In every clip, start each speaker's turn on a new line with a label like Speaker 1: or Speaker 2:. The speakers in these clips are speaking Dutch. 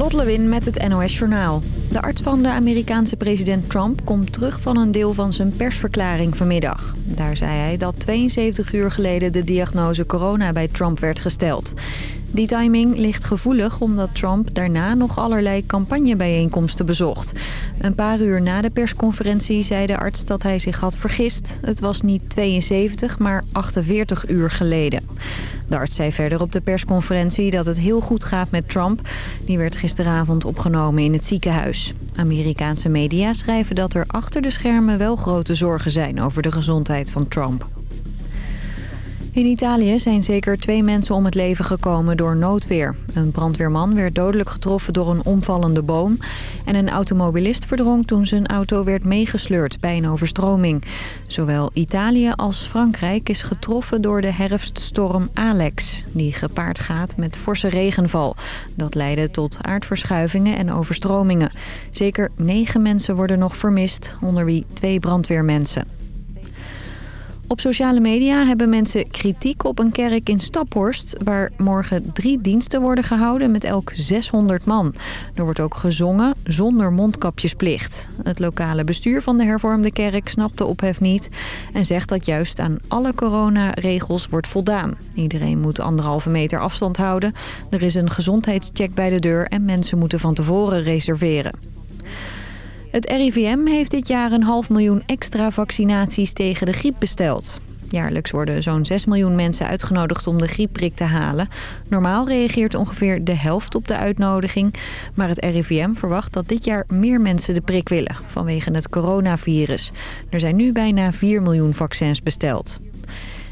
Speaker 1: Lot met het NOS Journaal. De arts van de Amerikaanse president Trump komt terug van een deel van zijn persverklaring vanmiddag. Daar zei hij dat 72 uur geleden de diagnose corona bij Trump werd gesteld. Die timing ligt gevoelig omdat Trump daarna nog allerlei campagnebijeenkomsten bezocht. Een paar uur na de persconferentie zei de arts dat hij zich had vergist. Het was niet 72, maar 48 uur geleden. De arts zei verder op de persconferentie dat het heel goed gaat met Trump. Die werd gisteravond opgenomen in het ziekenhuis. Amerikaanse media schrijven dat er achter de schermen wel grote zorgen zijn over de gezondheid van Trump. In Italië zijn zeker twee mensen om het leven gekomen door noodweer. Een brandweerman werd dodelijk getroffen door een omvallende boom... en een automobilist verdronk toen zijn auto werd meegesleurd bij een overstroming. Zowel Italië als Frankrijk is getroffen door de herfststorm Alex... die gepaard gaat met forse regenval. Dat leidde tot aardverschuivingen en overstromingen. Zeker negen mensen worden nog vermist, onder wie twee brandweermensen. Op sociale media hebben mensen kritiek op een kerk in Staphorst... waar morgen drie diensten worden gehouden met elk 600 man. Er wordt ook gezongen zonder mondkapjesplicht. Het lokale bestuur van de hervormde kerk snapt de ophef niet... en zegt dat juist aan alle coronaregels wordt voldaan. Iedereen moet anderhalve meter afstand houden. Er is een gezondheidscheck bij de deur en mensen moeten van tevoren reserveren. Het RIVM heeft dit jaar een half miljoen extra vaccinaties tegen de griep besteld. Jaarlijks worden zo'n 6 miljoen mensen uitgenodigd om de griepprik te halen. Normaal reageert ongeveer de helft op de uitnodiging. Maar het RIVM verwacht dat dit jaar meer mensen de prik willen vanwege het coronavirus. Er zijn nu bijna 4 miljoen vaccins besteld.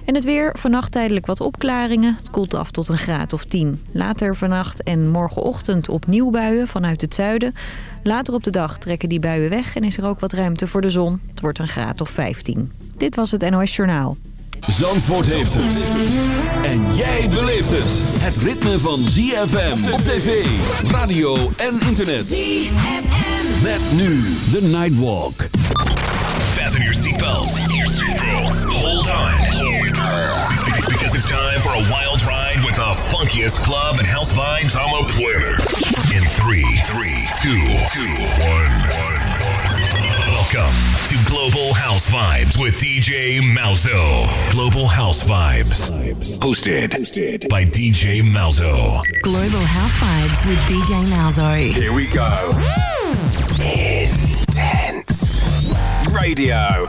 Speaker 1: En het weer, vannacht tijdelijk wat opklaringen. Het koelt af tot een graad of 10. Later vannacht en morgenochtend opnieuw buien vanuit het zuiden. Later op de dag trekken die buien weg en is er ook wat ruimte voor de zon. Het wordt een graad of 15. Dit was het NOS Journaal.
Speaker 2: Zandvoort heeft het. En jij beleeft het. Het ritme van ZFM op tv, radio en internet. ZFM. Met nu de Nightwalk. Fasten your seatbelts. Hold on. Because it's time for a wild ride with the funkiest club and house vibes on the planet. In 3, 3, 2, 2, 1, 1. Welcome to Global House Vibes with DJ Malzo. Global House Vibes. Hosted, Hosted by DJ Malzo.
Speaker 3: Global House Vibes with DJ Malzo.
Speaker 2: Here we go. Intense radio.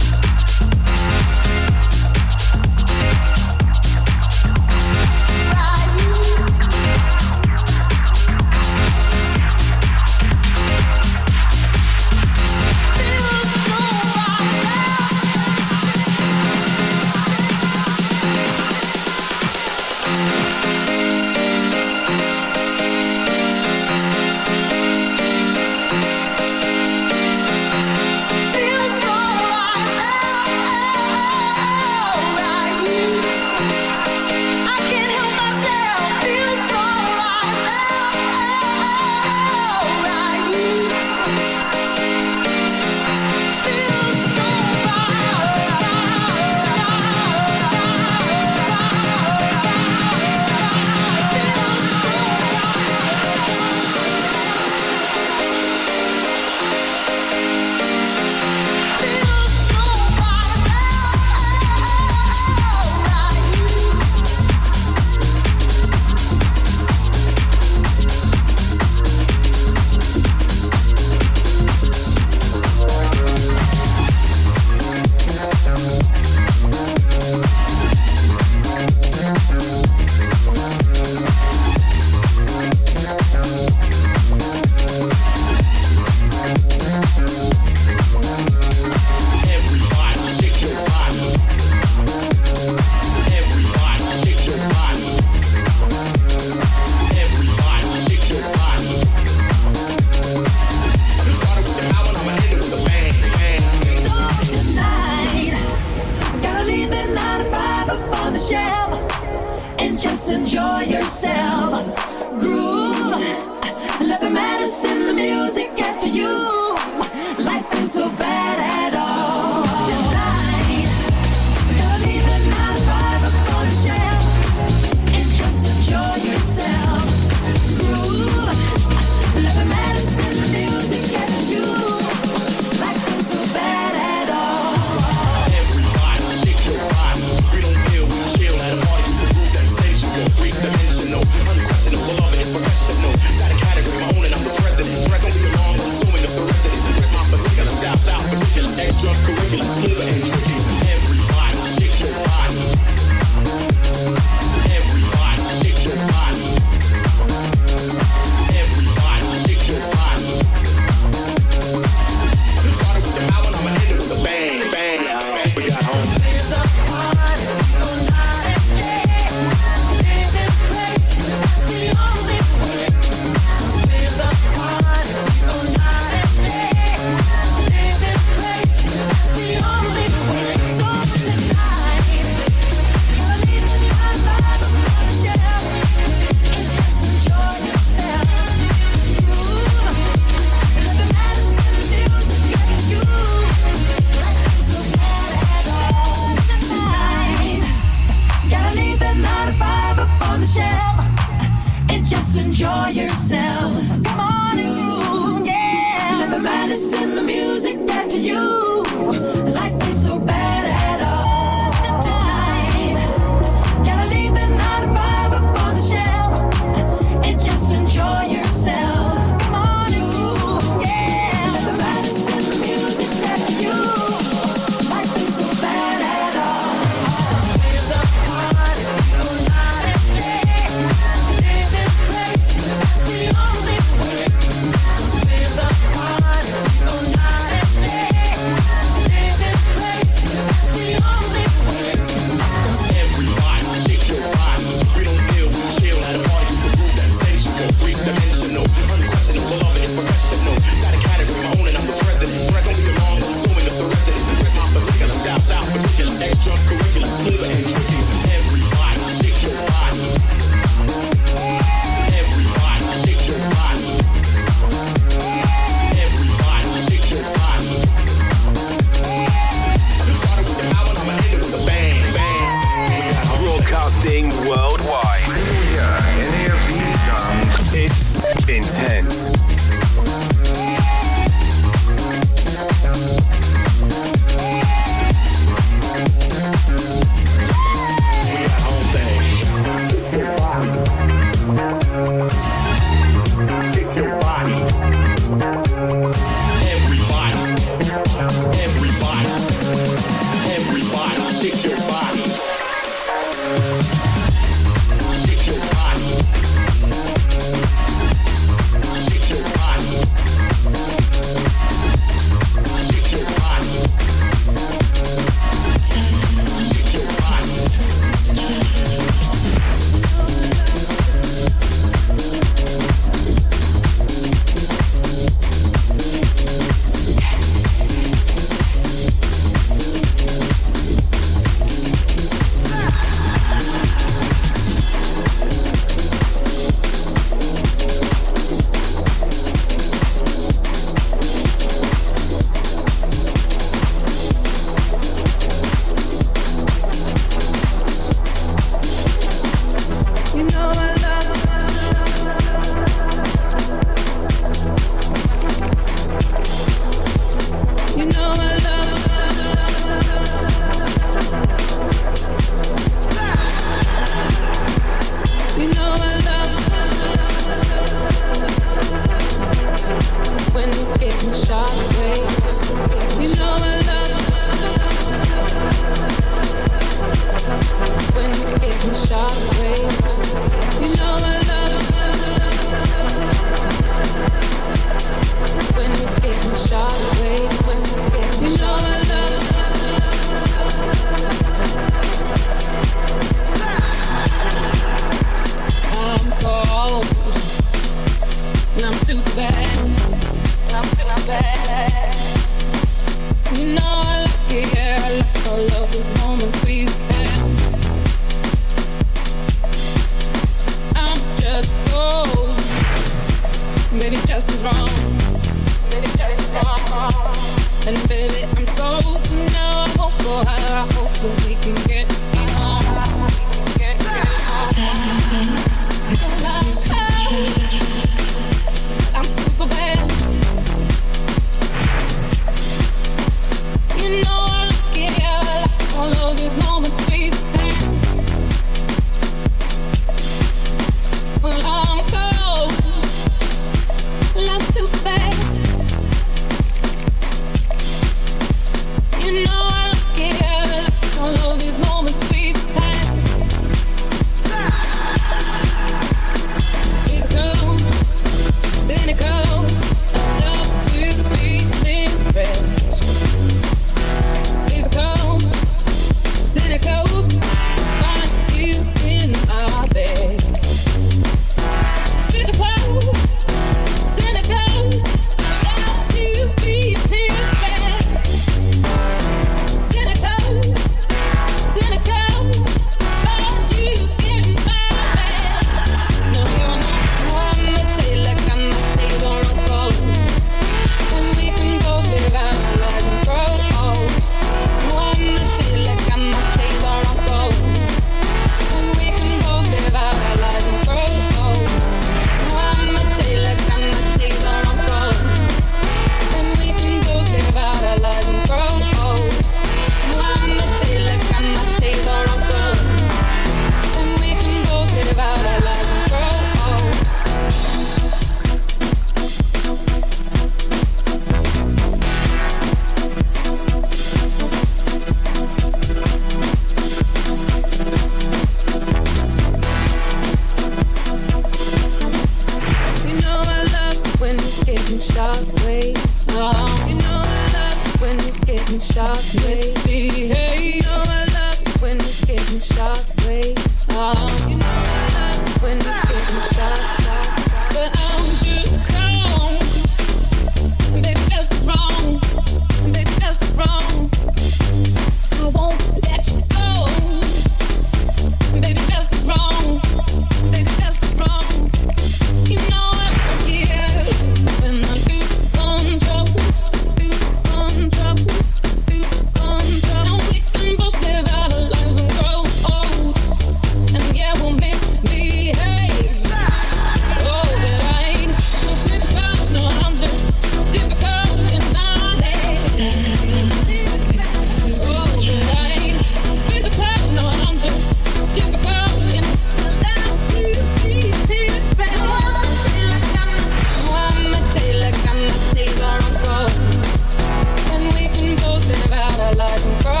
Speaker 4: riding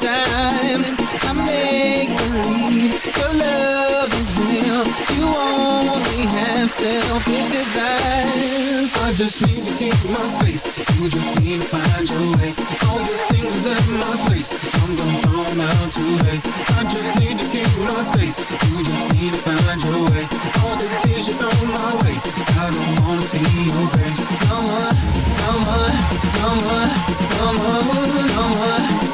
Speaker 4: time. I make believe your love is real. You only
Speaker 5: have selfish desires. I just need to keep my face. You just need to find your way. All the things that my place. I'm gonna fall. I just need to keep my space. You just need to find your way. All the tears you throw my way. I don't wanna see your face. Come on, come on, come on, come on, come on.